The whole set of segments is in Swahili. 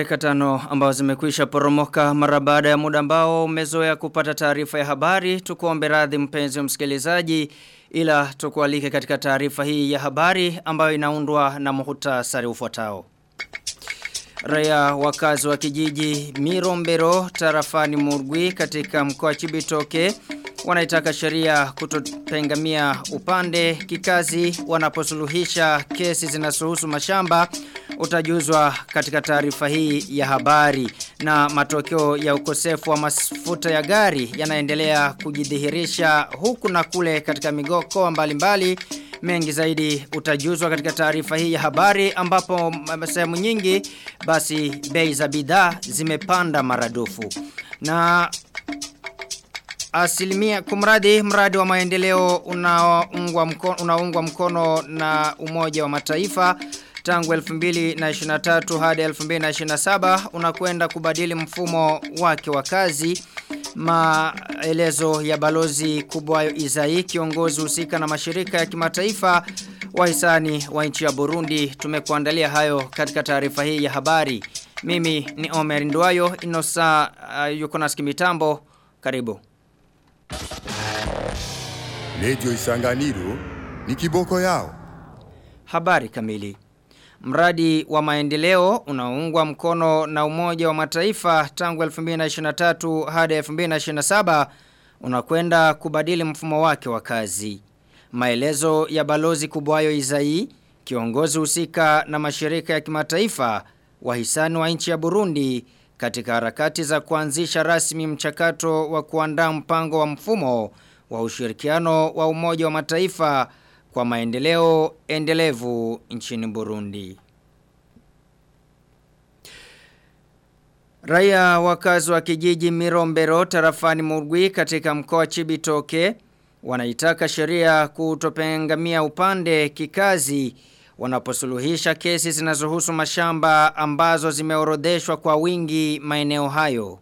Dakika tano ambazo zimekwisha poromoka mara baada ya muda ambao umezoea kupata taarifa ya habari. Tukuombe radhi mpenzi wa msikilizaji ila tukualike katika taarifa hii ya habari ambayo inaundwa na muhutasari ufuatao. Raia wakazi wa kijiji Mirombero tarafani Murgwi katika mkoa Chibitoke wanaitaka sheria kutopengamia upande kikazi wanaposuluhisha kesi zinazohusu mashamba utajuzwa katika taarifa hii ya habari. Na matokeo ya ukosefu wa mafuta ya gari yanaendelea kujidhihirisha huku na kule katika migoko mbalimbali. Mbali, mengi zaidi utajuzwa katika taarifa hii ya habari ambapo sehemu nyingi basi bei za bidhaa zimepanda maradufu. Na asilimia kumradi mradi wa maendeleo unaoungwa mkono, unaungwa mkono na umoja wa mataifa tangu 2023 hadi 2027 unakwenda kubadili mfumo wake wa kazi. Maelezo ya balozi kubwayo Izai kiongozi husika na mashirika ya kimataifa wahisani wa nchi ya Burundi. Tumekuandalia hayo katika taarifa hii ya habari. Mimi ni Omer Ndwayo inosa uh, yuko na mitambo. Karibu. Radio Isanganiro ni kiboko yao. Habari kamili. Mradi wa maendeleo unaungwa mkono na umoja wa mataifa tangu 2023 hadi 2027 unakwenda kubadili mfumo wake wa kazi. Maelezo ya balozi kubwayo Izai, kiongozi husika na mashirika ya kimataifa, wahisani wa nchi ya Burundi katika harakati za kuanzisha rasmi mchakato wa kuandaa mpango wa mfumo wa ushirikiano wa umoja wa mataifa kwa maendeleo endelevu nchini Burundi. Raia wakazi wa kijiji Mirombero tarafani Murgwi katika mkoa Chibitoke wanaitaka sheria kutopengamia upande kikazi wanaposuluhisha kesi zinazohusu mashamba ambazo zimeorodheshwa kwa wingi maeneo hayo.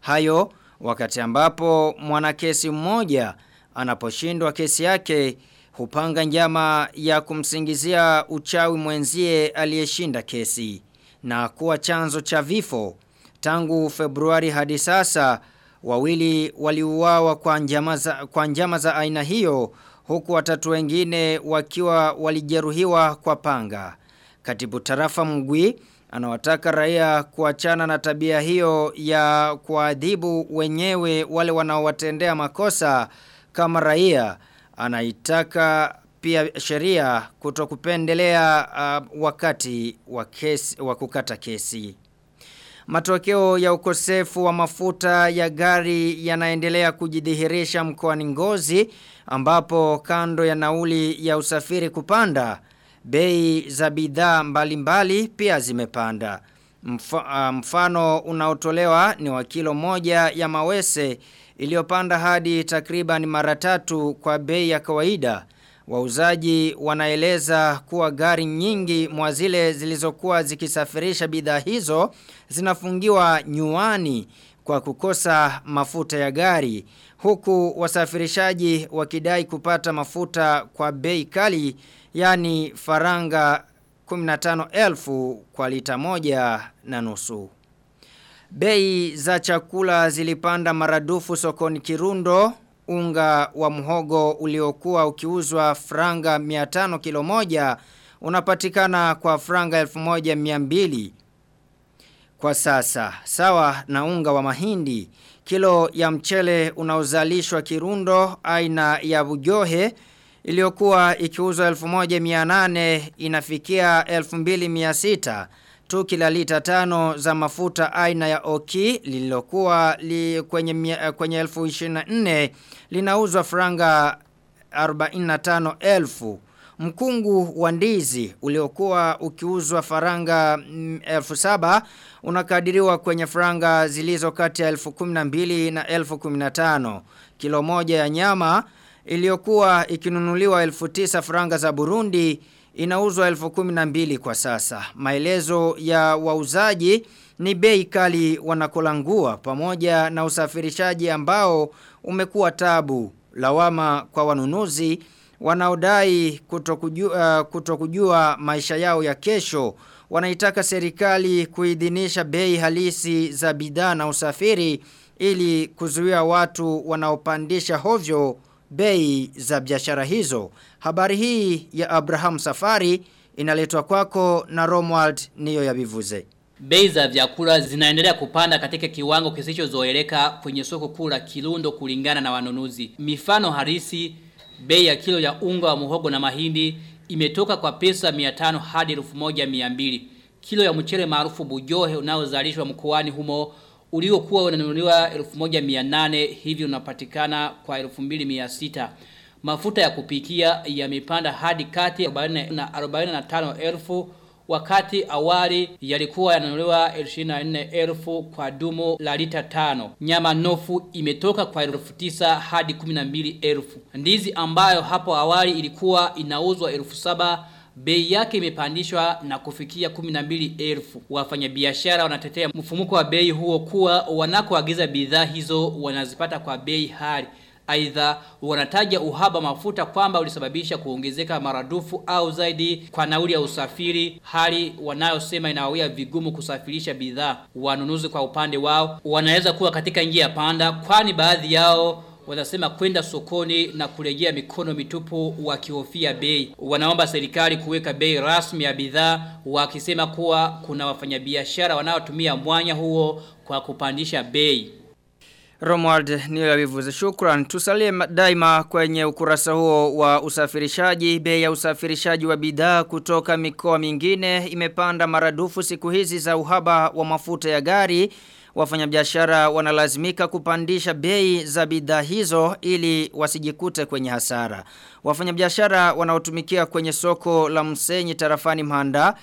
Hayo wakati ambapo mwanakesi mmoja anaposhindwa kesi yake hupanga njama ya kumsingizia uchawi mwenzie aliyeshinda kesi. Na kuwa chanzo cha vifo tangu Februari hadi sasa wawili waliuawa kwa njama za kwa njama za aina hiyo huku watatu wengine wakiwa walijeruhiwa kwa panga. Katibu tarafa Mgwi anawataka raia kuachana na tabia hiyo ya kuadhibu wenyewe wale wanaowatendea makosa kama raia anaitaka pia sheria kutokupendelea uh, wakati wa kesi wa kukata kesi. Matokeo ya ukosefu wa mafuta ya gari yanaendelea kujidhihirisha mkoani Ngozi ambapo kando ya nauli ya usafiri kupanda bei za bidhaa mbalimbali pia zimepanda. Mf, uh, mfano unaotolewa ni wa kilo moja ya mawese iliyopanda hadi takriban mara tatu kwa bei ya kawaida. Wauzaji wanaeleza kuwa gari nyingi mwa zile zilizokuwa zikisafirisha bidhaa hizo zinafungiwa nyuani kwa kukosa mafuta ya gari huku wasafirishaji wakidai kupata mafuta kwa bei kali yani faranga 15,000 kwa lita moja na nusu. Bei za chakula zilipanda maradufu sokoni Kirundo, unga wa mhogo uliokuwa ukiuzwa franga 500 kilo moja unapatikana kwa franga 1200 kwa sasa. Sawa na unga wa mahindi, kilo ya mchele unaozalishwa Kirundo aina ya Bujohe iliyokuwa ikiuzwa 1800 inafikia 2600 tu la lita tano za mafuta aina ya oki lililokuwa li kwenye kwenye 1024 linauzwa franga 45000 mkungu wa ndizi uliokuwa ukiuzwa faranga 1700 unakadiriwa kwenye faranga zilizo kati ya 1012 na 1015 kilo moja ya nyama iliyokuwa ikinunuliwa 1900 franga za Burundi inauzwa 1012 kwa sasa. Maelezo ya wauzaji ni bei kali wanakolangua pamoja na usafirishaji ambao umekuwa tabu. Lawama kwa wanunuzi wanaodai kutokujua, uh, kutokujua maisha yao ya kesho wanaitaka serikali kuidhinisha bei halisi za bidhaa na usafiri ili kuzuia watu wanaopandisha hovyo bei za biashara hizo. Habari hii ya Abraham Safari inaletwa kwako na Romwald niyo ya bivuze. Bei za vyakula zinaendelea kupanda katika kiwango kisichozoeleka kwenye soko kuu la Kirundo kulingana na wanunuzi. Mifano harisi bei ya kilo ya unga wa muhogo na mahindi imetoka kwa pesa 500 hadi 1200. Kilo ya mchele maarufu bujohe unaozalishwa mkoani humo uliokuwa unanunuliwa 1800 hivi unapatikana kwa 2600. Mafuta ya kupikia yamepanda hadi kati ya 40 na 45 elfu wakati awali yalikuwa yananunuliwa 24,000 kwa dumu la lita tano. Nyama nofu imetoka kwa 9,000 hadi 12,000. Ndizi ambayo hapo awali ilikuwa inauzwa 7,000 bei yake imepandishwa na kufikia 12,000. Wafanyabiashara wanatetea mfumuko wa bei huo kuwa wanakoagiza bidhaa hizo wanazipata kwa bei hali. Aidha wanataja uhaba mafuta kwamba ulisababisha kuongezeka maradufu au zaidi kwa nauli ya usafiri hali wanayosema inawawia vigumu kusafirisha bidhaa. Wanunuzi kwa upande wao wanaweza kuwa katika njia panda kwani baadhi yao wanasema kwenda sokoni na kurejea mikono mitupu wakihofia bei. Wanaomba serikali kuweka bei rasmi ya bidhaa wakisema kuwa kuna wafanyabiashara wanaotumia mwanya huo kwa kupandisha bei. Romuald nilavivuze shukran. Tusalie daima kwenye ukurasa huo wa usafirishaji. Bei ya usafirishaji wa bidhaa kutoka mikoa mingine imepanda maradufu siku hizi za uhaba wa mafuta ya gari. Wafanyabiashara wanalazimika kupandisha bei za bidhaa hizo ili wasijikute kwenye hasara. Wafanyabiashara wanaotumikia kwenye soko la Msenyi tarafani Mhanda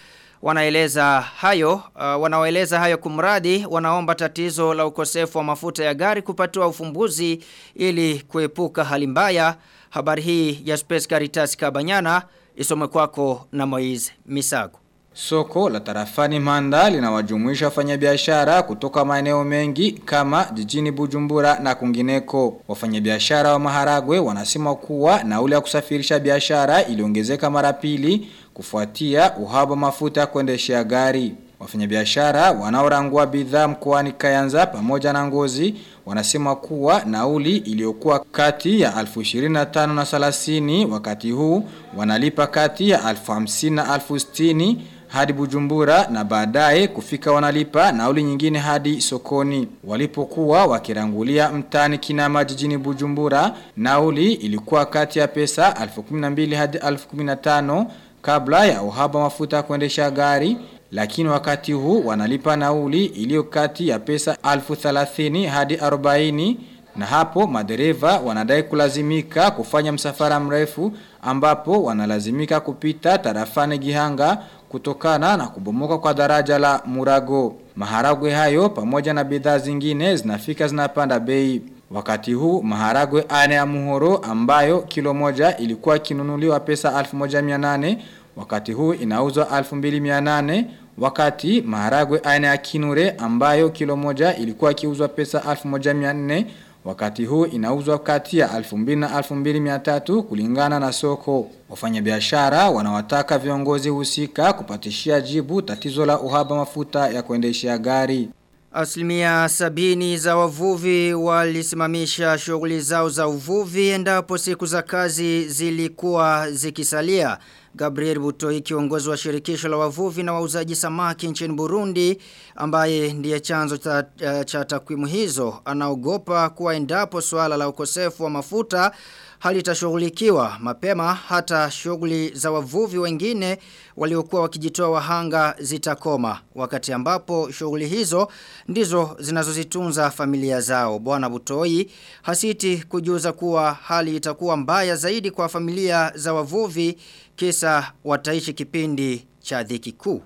wanaeleza hayo uh, wanaoeleza hayo kumradi wanaomba tatizo la ukosefu wa mafuta ya gari kupatiwa ufumbuzi ili kuepuka hali mbaya habari hii ya Space Caritas Kabanyana isome kwako na Moiz Misago Soko la tarafani Manda linawajumuisha wafanyabiashara kutoka maeneo mengi kama jijini Bujumbura na kungineko. Wafanyabiashara wa maharagwe wanasema kuwa nauli ya kusafirisha biashara iliongezeka mara pili kufuatia uhaba mafuta kuendeshea gari. Wafanyabiashara wanaorangua bidhaa mkoani Kayanza pamoja na Ngozi wanasema kuwa nauli iliyokuwa kati ya 1025 na 30 wakati huu wanalipa kati ya 1050 na 1060 hadi Bujumbura na baadaye kufika wanalipa nauli nyingine hadi sokoni. Walipokuwa wakirangulia mtani kinama jijini Bujumbura, nauli ilikuwa kati ya pesa 1012 hadi 1015 kabla ya uhaba mafuta kuendesha gari lakini wakati huu wanalipa nauli iliyo kati ya pesa 1030 hadi 40 na hapo madereva wanadai kulazimika kufanya msafara mrefu ambapo wanalazimika kupita tarafani Gihanga kutokana na kubomoka kwa daraja la Murago. Maharagwe hayo pamoja na bidhaa zingine zinafika zinapanda bei. Wakati huu maharagwe aina ya muhoro ambayo kilo moja ilikuwa kinunuliwa pesa 1800 wakati huu inauzwa 2800 wakati maharagwe aina ya kinure ambayo kilo moja ilikuwa kiuzwa pesa 1400 wakati huu inauzwa kati ya 2000 na 2300 kulingana na soko. Wafanyabiashara wanawataka viongozi husika kupatishia jibu tatizo la uhaba mafuta ya kuendeshea gari. Asilimia sabini za wavuvi walisimamisha shughuli zao za uvuvi endapo siku za kazi zilikuwa zikisalia. Gabriel Butoi kiongozi wa shirikisho la wavuvi na wauzaji samaki nchini Burundi ambaye ndiye chanzo cha, uh, cha takwimu hizo anaogopa kuwa endapo swala la ukosefu wa mafuta halitashughulikiwa mapema hata shughuli za wavuvi wengine waliokuwa wakijitoa wahanga zitakoma wakati ambapo shughuli hizo ndizo zinazozitunza familia zao. Bwana Butoi hasiti kujuza kuwa hali itakuwa mbaya zaidi kwa familia za wavuvi kisa wataishi kipindi cha dhiki kuu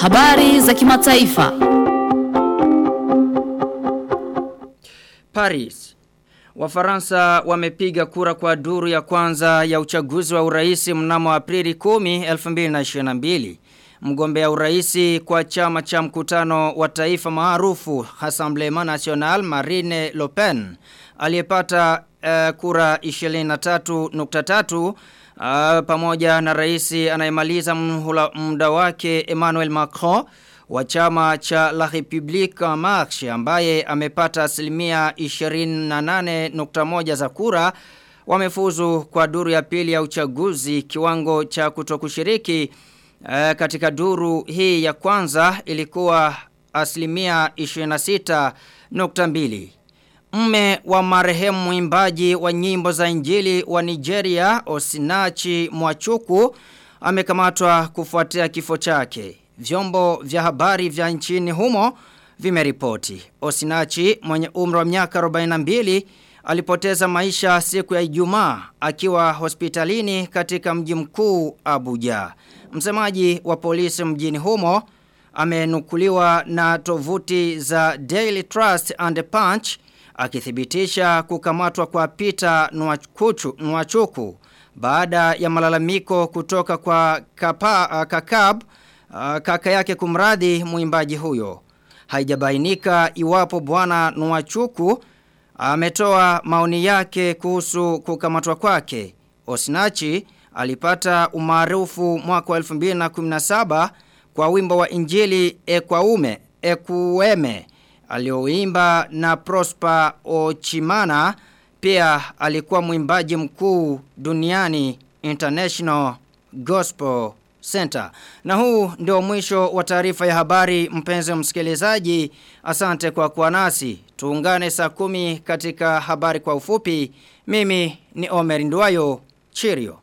Habari za kimataifa. Paris Wafaransa wamepiga kura kwa duru ya kwanza ya uchaguzi wa uraisi mnamo Aprili 10, 2022. Mgombea uraisi kwa chama cha mkutano wa taifa maarufu Rassemblement National Marine Le Pen aliyepata uh, kura 23.3 uh, pamoja na rais anayemaliza mhula muda wake Emmanuel Macron wa chama cha La République en Marche ambaye amepata asilimia 28.1 za kura wamefuzu kwa duru ya pili ya uchaguzi kiwango cha kutokushiriki uh, katika duru hii ya kwanza ilikuwa asilimia 26.2 Mme wa marehemu mwimbaji wa nyimbo za injili wa Nigeria Osinachi Mwachuku amekamatwa kufuatia kifo chake. Vyombo vya habari vya nchini humo vimeripoti. Osinachi mwenye umri wa miaka 42 alipoteza maisha siku ya Ijumaa akiwa hospitalini katika mji mkuu Abuja. Msemaji wa polisi mjini humo amenukuliwa na tovuti za Daily Trust and Punch akithibitisha kukamatwa kwa pita Nwachuku, baada ya malalamiko kutoka kwa kapa, uh, kakab uh, kaka yake kumradhi mwimbaji huyo. Haijabainika iwapo bwana Nwachuku ametoa maoni yake kuhusu kukamatwa kwake. Osinachi alipata umaarufu mwaka wa 2017 kwa wimbo wa Injili Ekwaume Ekueme alioimba na Prosper Ochimana pia alikuwa mwimbaji mkuu duniani International Gospel Center. Na huu ndio mwisho wa taarifa ya habari mpenzi msikilizaji. Asante kwa kuwa nasi. Tuungane saa kumi katika habari kwa ufupi. Mimi ni Omer nduayo Cheerio.